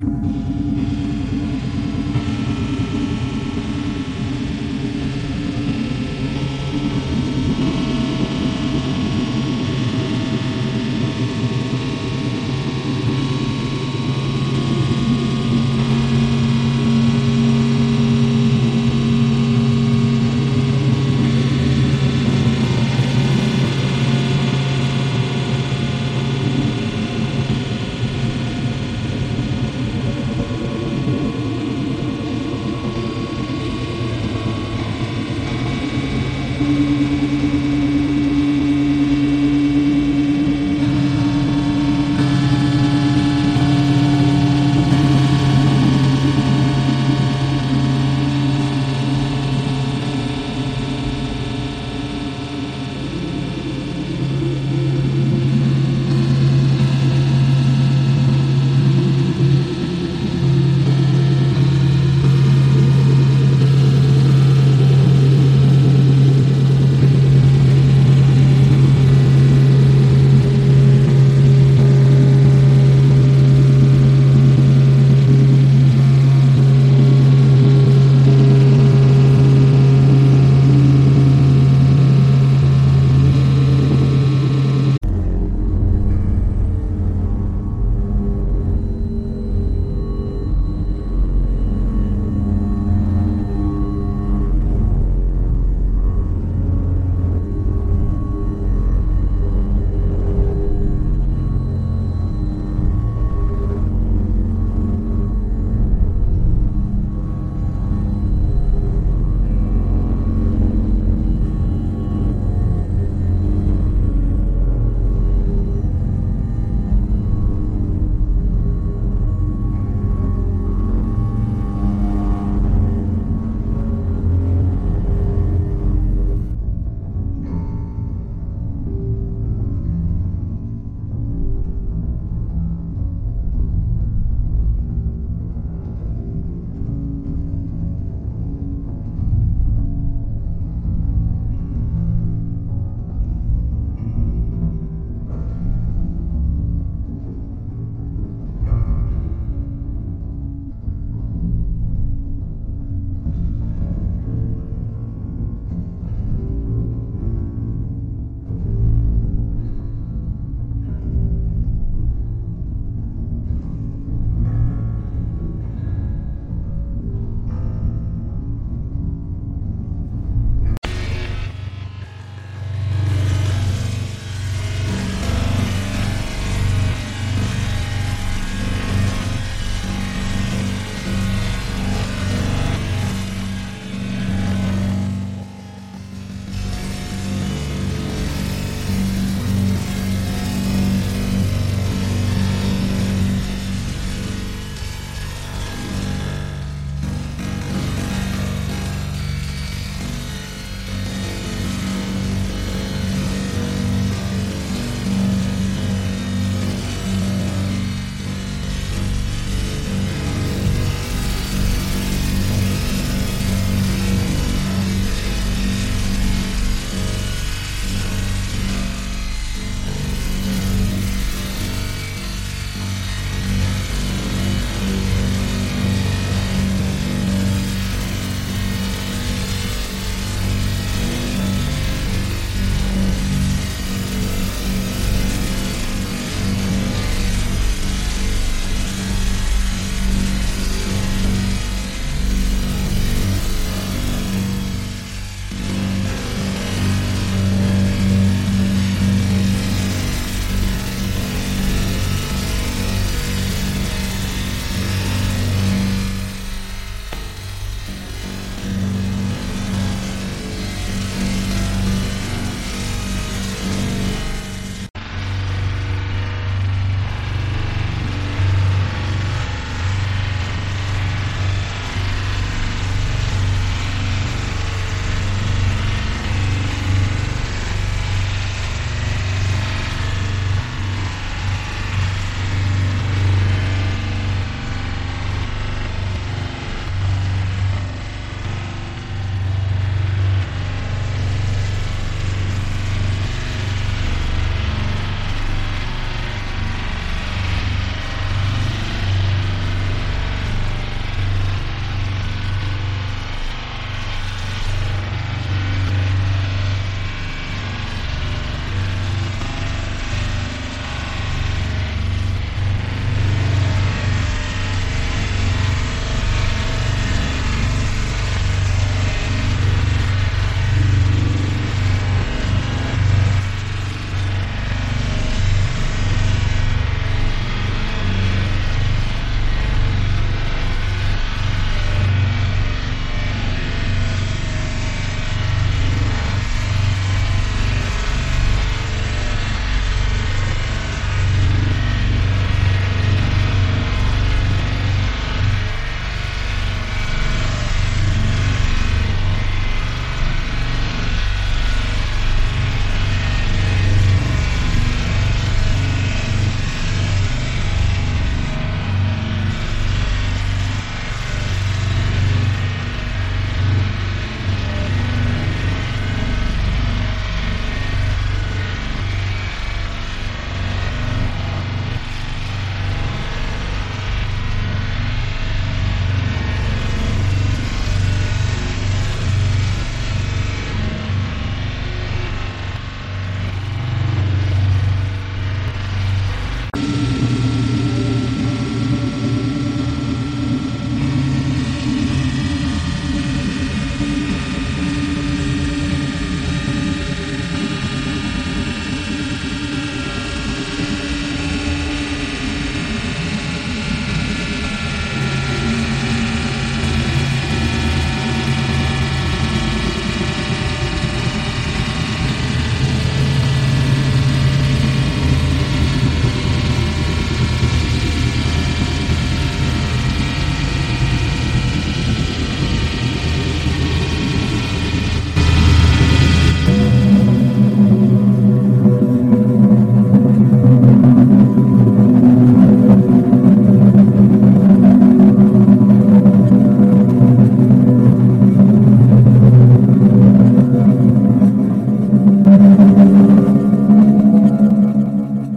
you